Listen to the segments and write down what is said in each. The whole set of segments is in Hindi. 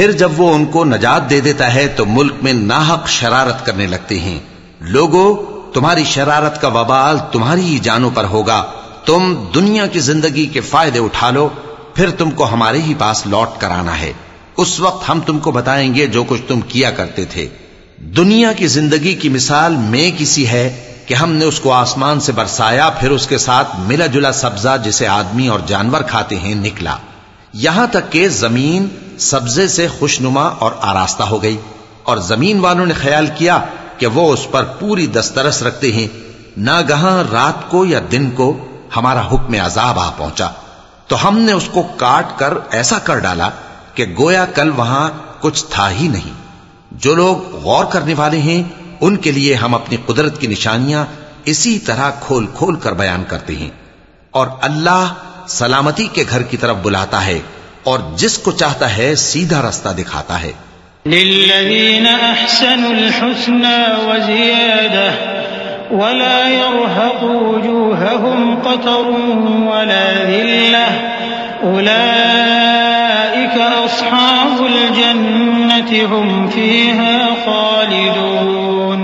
फिर जब वो उनको नजात दे देता है तो मुल्क में नाहक शरारत करने लगते हैं। लोगों, तुम्हारी शरारत का वबाल तुम्हारी ही जानों पर होगा। तुम दुनिया की ज़िंदगी के फ़ायदे उठा लो, फिर तुमको हमारे ही पास लौट कर आना है। उस वक्त हम तुमको बताएँगे जो कुछ तुम किया करते थे। दुनिया की ज़िंदगी की मिसाल में किसी है कि हमने उसको आसमान से बरसाया, फिर उसके साथ मिला जुला सब्जा जिसे आदमी और जानवर खाते हैं निकला। यहाँ तक के ज़मीन सब्जे से खुशनुमा और आरास्ता हो गई और ज़मीन वालों ने ख्याल किया कि वो उस पर पूरी दस्तरस रखते हैं। नागहां रात को या दिन को हमारा हुक्म अजाब आ पहुँचा। तो हमने उसको काट कर ऐसा कर डाला कि गोया कल वहाँ कुछ था ही नहीं। जो लोग गौर करने वाले हैं, उनके लिए हम अपनी कुदरत की निशानियाँ इसी तरह खोल खोल कर बयान करते हैं। और अल्लाह सलामती के घर की तरफ़ बुलाता है और जिसको चाहता है सीधा रास्ता दिखाता है लिल्लज़ीन अहसनुल हुस्ना व ज़ियादा वला यरहक़ु वजूहहुम क़तरुन वला ज़िल्लह उलाइक अस्हाबुल जन्नति हुम फ़ीहा ख़ालिदून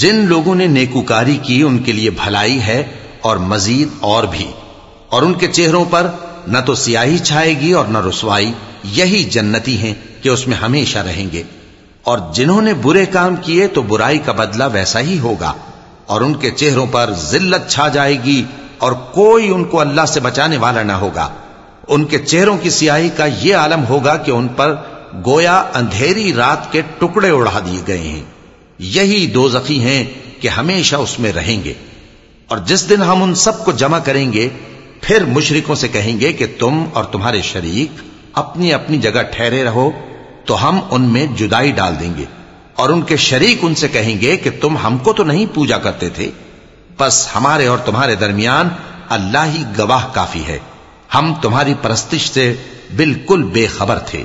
जिन लोगों ने नेकुकारी की, उनके लिए भलाई है और मजीद और भी। और उनके चेहरों पर न तो सियाही छाएगी और न रसवाई। यही जन्नती हैं कि उसमें हमेशा रहेंगे। और जिन्होंने बुरे काम किए तो बुराई का बदला वैसा ही होगा। और उनके चेहरों पर जिल्लत छा जाएगी और कोई उनको अल्लाह से बचाने वाला ना होगा। उनके चेहरों की सियाही का यह आलम होगा कि उन पर गोया अंधेरी रात के टुकड़े उड़ा दिए गए हैं। यही दो जखी हैं कि हमेशा उसमें रहेंगे। और जिस दिन हम उन सबको जमा करेंगे, फिर मुशरिकों से कहेंगे कि तुम और तुम्हारे शरीक अपनी अपनी जगह ठहरे रहो तो हम उनमें जुदाई डाल देंगे। और उनके शरीक उनसे कहेंगे कि तुम हमको तो नहीं पूजा करते थे, बस हमारे और तुम्हारे दरमियान अल्लाह ही गवाह काफ़ी है। हम तुम्हारी परस्तिश से बिल्कुल बेखबर थे।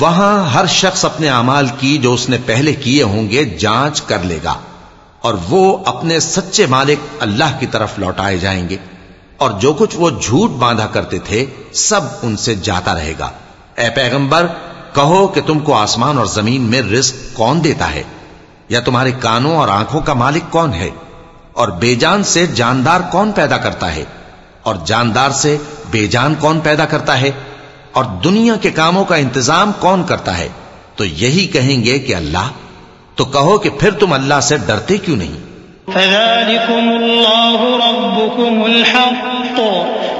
वहां हर शख्स अपने अमाल की जो उसने पहले किए होंगे जांच कर लेगा और वो अपने सच्चे मालिक अल्लाह की तरफ लौटाए जाएंगे और जो कुछ वो झूठ बांधा करते थे, सब उनसे जाता रहेगा। ए पैगंबर, कहो कि तुमको आसमान और ज़मीन में रिस्क कौन देता है? या तुम्हारे कानों और आँखों का मालिक कौन है? और बेजान से जानदार कौन पैदा करता है? और जानदार से बेजान कौन पैदा करता है? और दुनिया के कामों का इंतज़ाम कौन करता है? तो यही कहेंगे कि अल्लाह। तो कहो कि फिर तुम अल्लाह से डरते क्यों नहीं?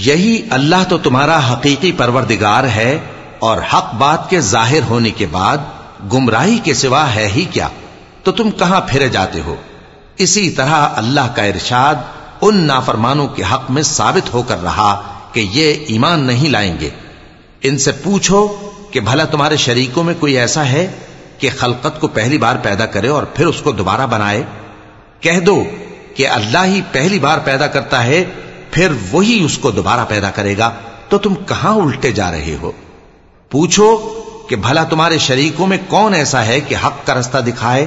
यही अल्लाह तो तुम्हारा हकीकी परवरदिगार है और हक बात के जाहिर होने के बाद गुमराही के सिवा है ही क्या तो तुम कहां फिरे जाते हो इसी तरह अल्लाह का इरशाद उन नाफरमानों के हक में साबित होकर रहा कि ये ईमान नहीं लाएंगे इनसे पूछो कि भला तुम्हारे शरीकों में कोई ऐसा है कि खलकत को पहली बार पैदा करे और फिर उसको दोबारा बनाए कह दो कि अल्लाह ही पहली बार पैदा करता है, फिर वही उसको दोबारा पैदा करेगा। तो तुम कहाँ उल्टे जा रहे हो? पूछो कि भला तुम्हारे शरीकों में कौन ऐसा है कि हक का रास्ता दिखाए?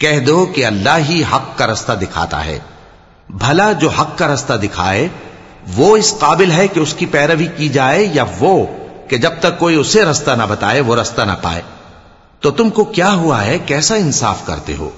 कह दो कि अल्लाह ही हक का रास्ता दिखाता है। भला जो हक का रास्ता दिखाए, वो इस काबिल है कि उसकी पैरवी की जाए, या वो कि जब तक कोई उसे रास्ता ना बताए, वो रास्ता ना पाए। तो तुमको क्या हुआ है? कैसा इंसाफ करते हो?